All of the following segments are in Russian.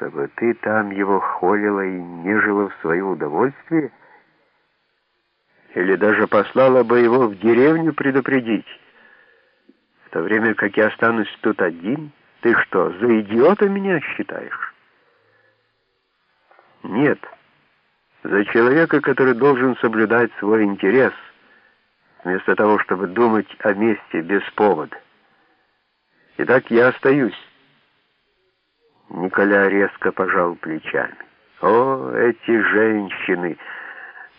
чтобы ты там его холила и нежила в свое удовольствие? Или даже послала бы его в деревню предупредить? В то время как я останусь тут один, ты что, за идиота меня считаешь? Нет, за человека, который должен соблюдать свой интерес, вместо того, чтобы думать о месте без повода. Итак, я остаюсь. Николя резко пожал плечами. О, эти женщины!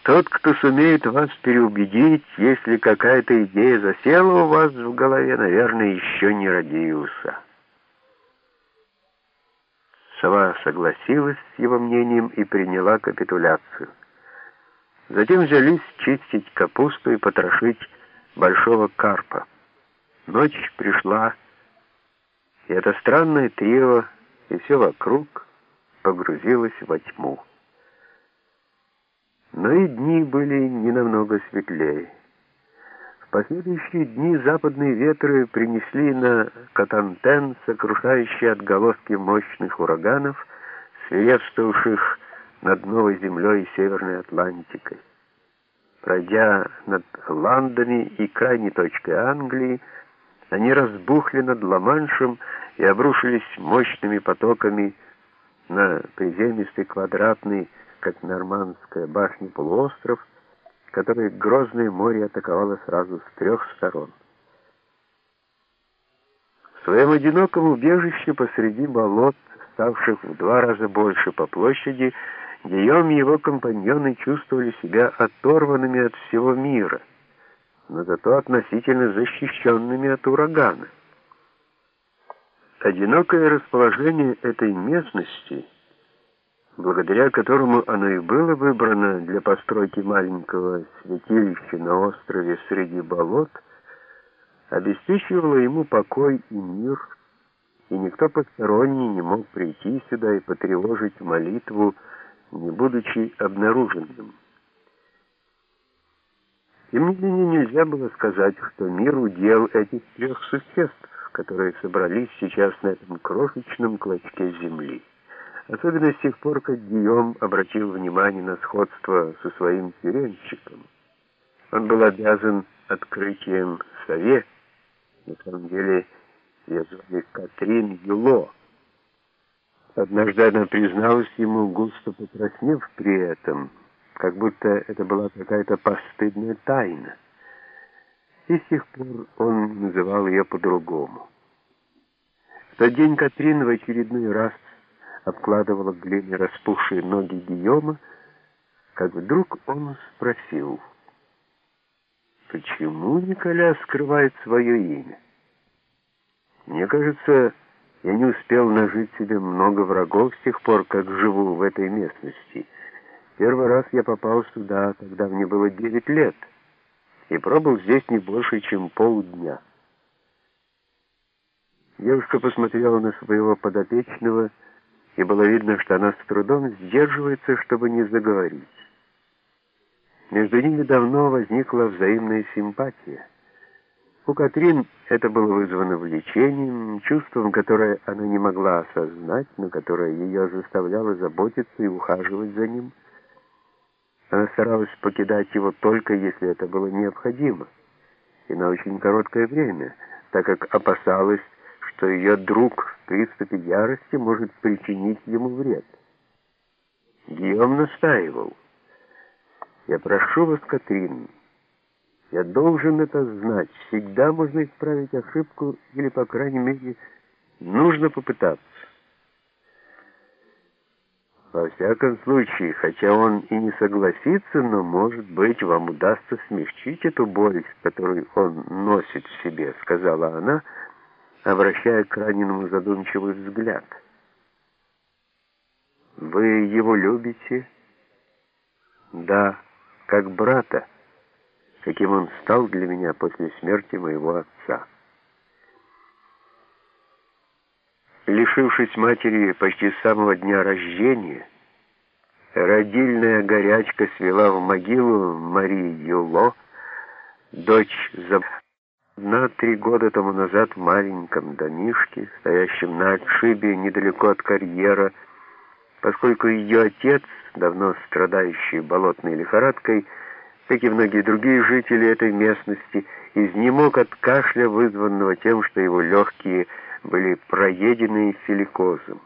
Тот, кто сумеет вас переубедить, если какая-то идея засела у вас в голове, наверное, еще не родился. Сова согласилась с его мнением и приняла капитуляцию. Затем взялись чистить капусту и потрошить большого карпа. Ночь пришла, и это странное трио, и все вокруг погрузилось во тьму. Но и дни были не намного светлее. В последующие дни западные ветры принесли на Катантен сокрушающие отголоски мощных ураганов, свирепствовавших над Новой Землей и Северной Атлантикой. Пройдя над Ландами и крайней точкой Англии, они разбухли над Ла-Маншем и обрушились мощными потоками на приземистый квадратный, как нормандская башня, полуостров, который грозное море атаковало сразу с трех сторон. В своем одиноком убежище посреди болот, ставших в два раза больше по площади, Гийом и его компаньоны чувствовали себя оторванными от всего мира, но зато относительно защищенными от урагана. Одинокое расположение этой местности, благодаря которому оно и было выбрано для постройки маленького святилища на острове среди болот, обеспечивало ему покой и мир, и никто посторонний не мог прийти сюда и потревожить молитву, не будучи обнаруженным. Тем не менее, нельзя было сказать, что мир удел этих трех существ, которые собрались сейчас на этом крошечном клочке земли. Особенно с тех пор, как Гийом обратил внимание на сходство со своим тюремщиком. Он был обязан открытием сове, на самом деле ее звали Катрин Юло, Однажды она призналась ему, густо покраснев при этом, как будто это была какая-то постыдная тайна. И с тех пор он называл ее по-другому. В тот день Катрин в очередной раз обкладывала глиной распухшие ноги Гийома, как вдруг он спросил, почему Николя скрывает свое имя? Мне кажется, я не успел нажить себе много врагов с тех пор, как живу в этой местности. Первый раз я попал сюда, когда мне было девять лет, и пробыл здесь не больше, чем полдня. Девушка посмотрела на своего подопечного, и было видно, что она с трудом сдерживается, чтобы не заговорить. Между ними давно возникла взаимная симпатия. У Катрин это было вызвано влечением, чувством, которое она не могла осознать, но которое ее заставляло заботиться и ухаживать за ним. Она старалась покидать его только если это было необходимо, и на очень короткое время, так как опасалась, что ее друг в приступе ярости может причинить ему вред. Гийом настаивал. «Я прошу вас, Катрин, я должен это знать. Всегда можно исправить ошибку, или, по крайней мере, нужно попытаться. Во всяком случае, хотя он и не согласится, но, может быть, вам удастся смягчить эту боль, которую он носит в себе, сказала она, обращая к раненому задумчивый взгляд. Вы его любите? Да, как брата каким он стал для меня после смерти моего отца. Лишившись матери почти с самого дня рождения, родильная горячка свела в могилу Марии Юло, дочь за на три года тому назад в маленьком домишке, стоящем на отшибе недалеко от карьера, поскольку ее отец, давно страдающий болотной лихорадкой, как и многие другие жители этой местности, изнемог от кашля, вызванного тем, что его легкие были проедены силикозом.